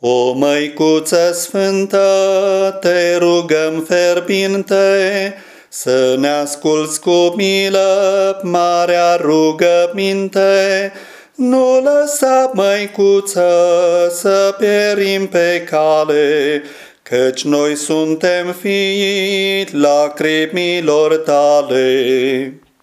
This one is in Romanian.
O măicuță sfântă, te rugăm ferbinte, să ne asculți cu milă marea rugăminte. Nu lăsa, măicuță, să perim pe cale, Căci noi suntem fiiți lacrimilor tale.